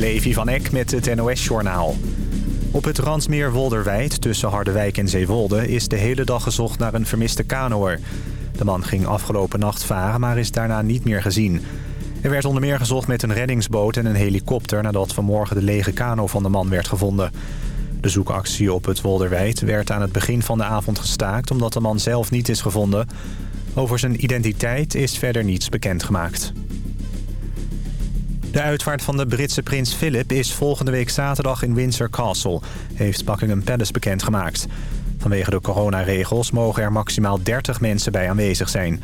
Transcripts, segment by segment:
Levi van Eck met het NOS-journaal. Op het Randsmeer Wolderwijd tussen Harderwijk en Zeewolde... is de hele dag gezocht naar een vermiste kanoer. De man ging afgelopen nacht varen, maar is daarna niet meer gezien. Er werd onder meer gezocht met een reddingsboot en een helikopter... nadat vanmorgen de lege kano van de man werd gevonden. De zoekactie op het Wolderwijd werd aan het begin van de avond gestaakt... omdat de man zelf niet is gevonden. Over zijn identiteit is verder niets bekendgemaakt. De uitvaart van de Britse prins Philip is volgende week zaterdag in Windsor Castle... heeft Buckingham Palace bekendgemaakt. Vanwege de coronaregels mogen er maximaal 30 mensen bij aanwezig zijn.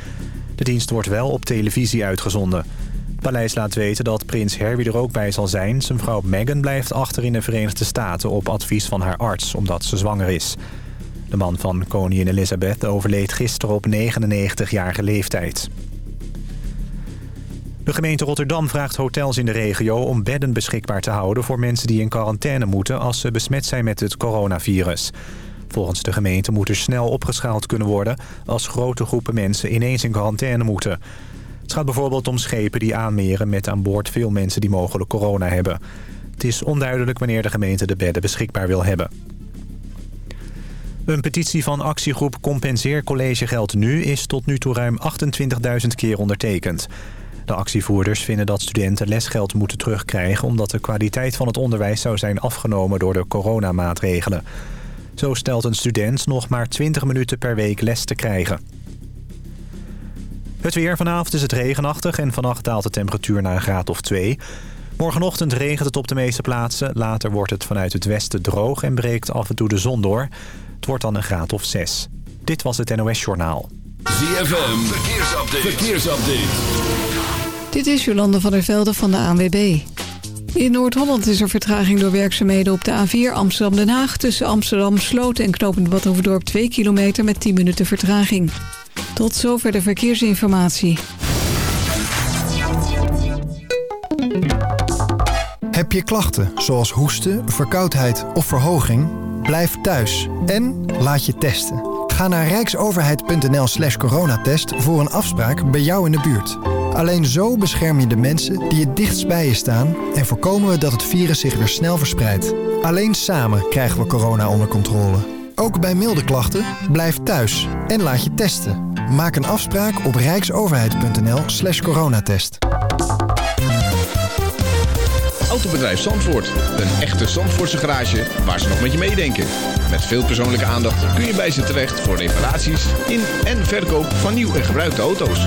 De dienst wordt wel op televisie uitgezonden. Het paleis laat weten dat prins Harry er ook bij zal zijn. Zijn vrouw Meghan blijft achter in de Verenigde Staten op advies van haar arts... omdat ze zwanger is. De man van koningin Elizabeth overleed gisteren op 99-jarige leeftijd. De gemeente Rotterdam vraagt hotels in de regio om bedden beschikbaar te houden... voor mensen die in quarantaine moeten als ze besmet zijn met het coronavirus. Volgens de gemeente moet er snel opgeschaald kunnen worden... als grote groepen mensen ineens in quarantaine moeten. Het gaat bijvoorbeeld om schepen die aanmeren met aan boord veel mensen die mogelijk corona hebben. Het is onduidelijk wanneer de gemeente de bedden beschikbaar wil hebben. Een petitie van actiegroep Compenseer Collegegeld Nu is tot nu toe ruim 28.000 keer ondertekend. De actievoerders vinden dat studenten lesgeld moeten terugkrijgen... omdat de kwaliteit van het onderwijs zou zijn afgenomen door de coronamaatregelen. Zo stelt een student nog maar 20 minuten per week les te krijgen. Het weer vanavond is het regenachtig en vannacht daalt de temperatuur naar een graad of 2. Morgenochtend regent het op de meeste plaatsen. Later wordt het vanuit het westen droog en breekt af en toe de zon door. Het wordt dan een graad of 6. Dit was het NOS Journaal. ZFM, verkeersupdate. verkeersupdate. Dit is Jolande van der Velde van de ANWB. In Noord-Holland is er vertraging door werkzaamheden op de A4 Amsterdam-Den Haag... tussen Amsterdam, Sloten en Knopend Badhoevedorp 2 kilometer met 10 minuten vertraging. Tot zover de verkeersinformatie. Heb je klachten zoals hoesten, verkoudheid of verhoging? Blijf thuis en laat je testen. Ga naar rijksoverheid.nl slash coronatest voor een afspraak bij jou in de buurt. Alleen zo bescherm je de mensen die het dichtst bij je staan... en voorkomen we dat het virus zich weer snel verspreidt. Alleen samen krijgen we corona onder controle. Ook bij milde klachten, blijf thuis en laat je testen. Maak een afspraak op rijksoverheid.nl slash coronatest. Autobedrijf Zandvoort. Een echte Zandvoortse garage waar ze nog met je meedenken. Met veel persoonlijke aandacht kun je bij ze terecht voor reparaties in en verkoop van nieuw en gebruikte auto's.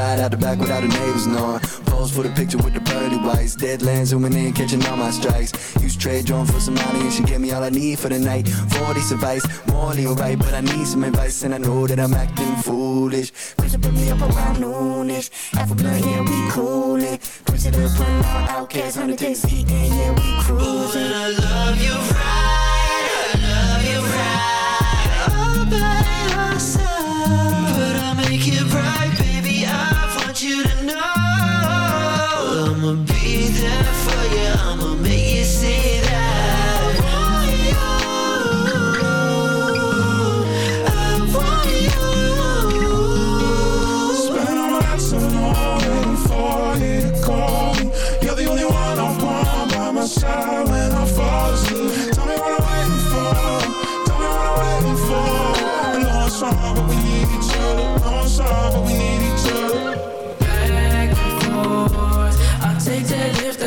Slide out the back without the neighbors knowing. Pose for the picture with the pearly whites. Deadlands zooming in, catching all my strikes. Use trade drone for some money and she gave me all I need for the night. Forty advice, morally alright, but I need some advice and I know that I'm acting foolish. Chris put me up around noonish. Half a blunt, yeah, we coolin'. Chris it up, putting on outcasts, 100 days eating, yeah, we cruising. Ooh, I love you right, I love you right. All by myself.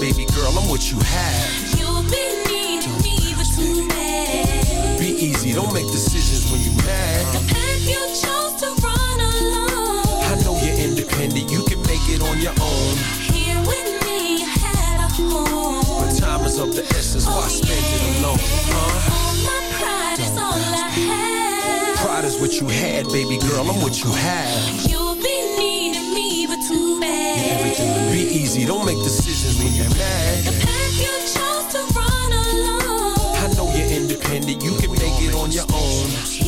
baby girl, I'm what you have. Be. Be easy, don't make decisions when you're mad. The path you chose to run alone. I know you're independent, you can make it on your own. Here with me, you had a home. But time is of the essence, why spend it alone, huh? What you had, baby girl, I'm what you have. You'll be needing me, but too bad. Be easy, don't make decisions when you're mad. The path you chose to run alone. I know you're independent, you can make it on your own.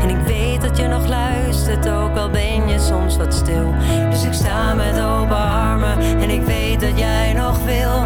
En ik weet dat je nog luistert, ook al ben je soms wat stil. Dus ik sta met open armen en ik weet dat jij nog wil.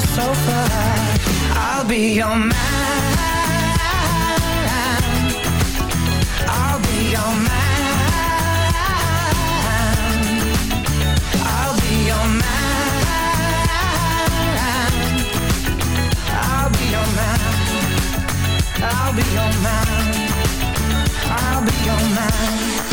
the sofa. I'll be your man. I'll be your man. I'll be your man. I'll be your man. I'll be your man. I'll be your man.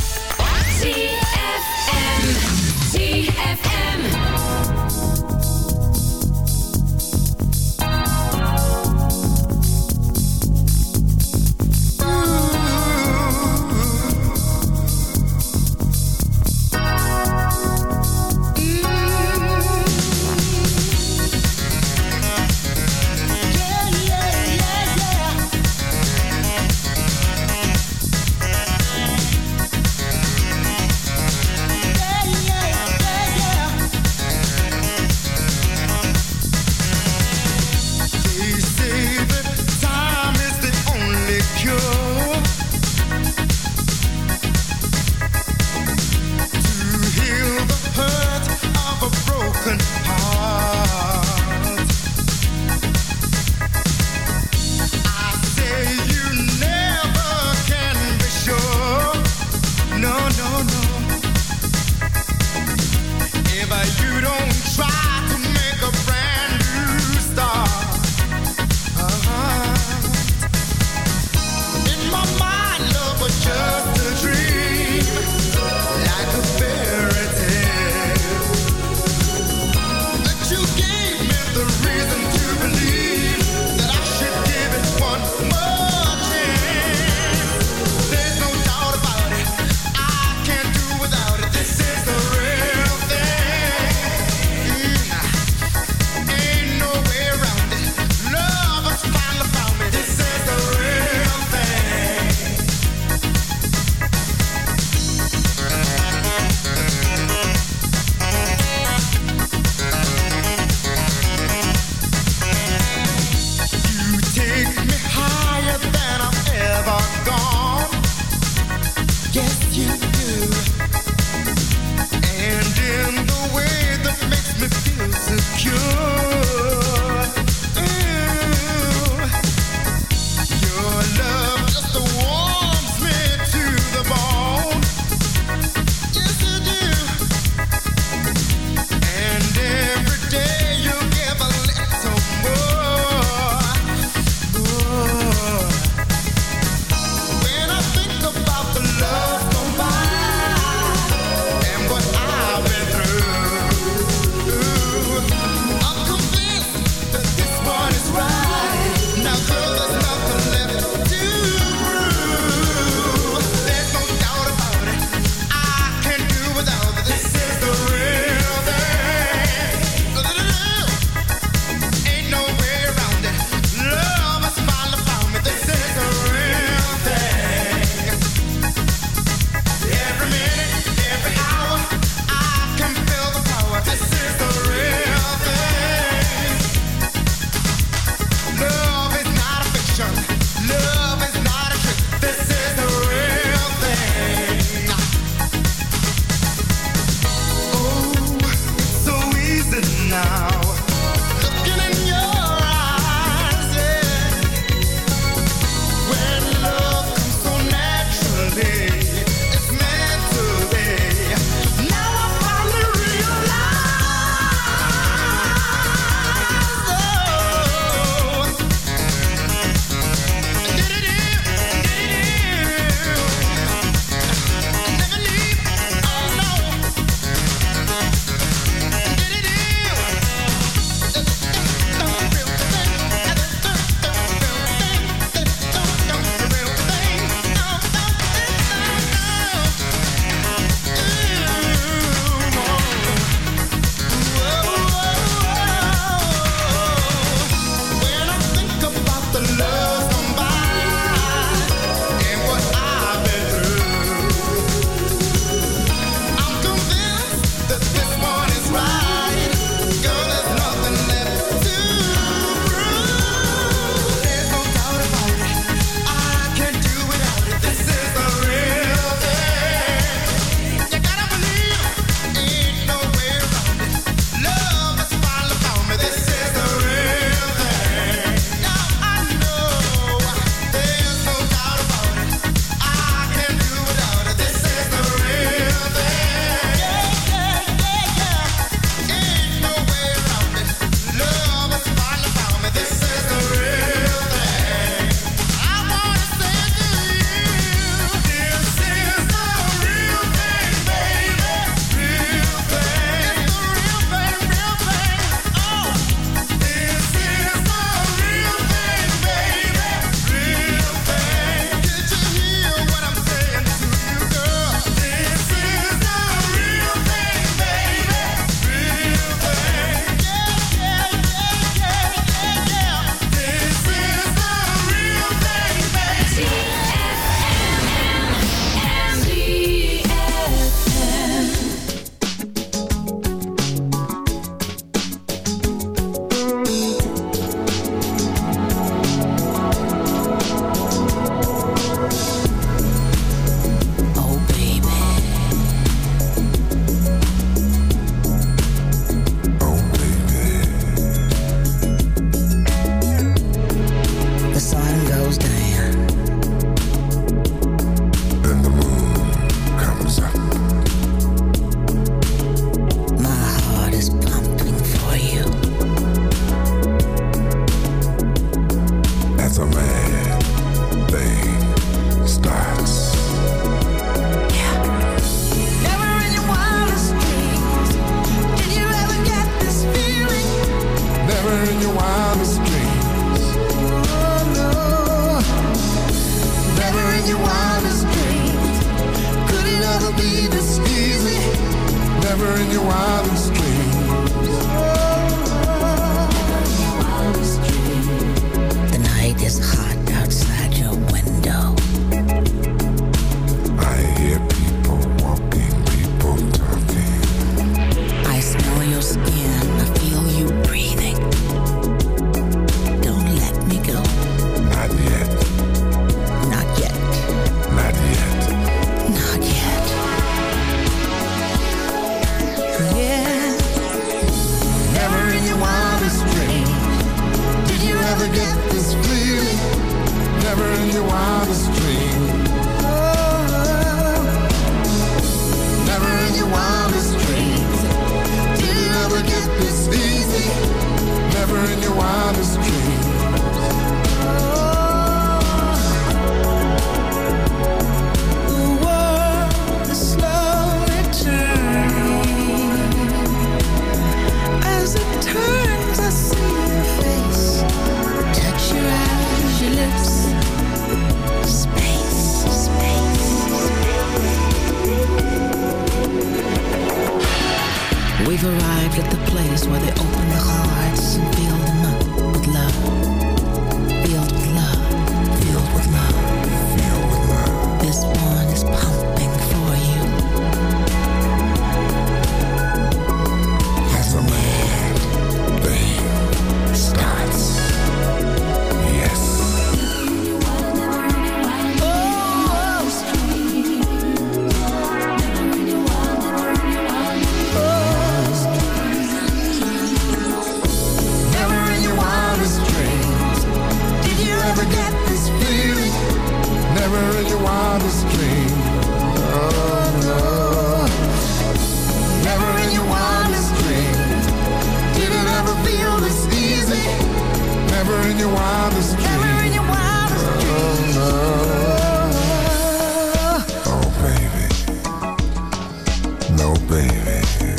Baby.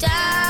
down.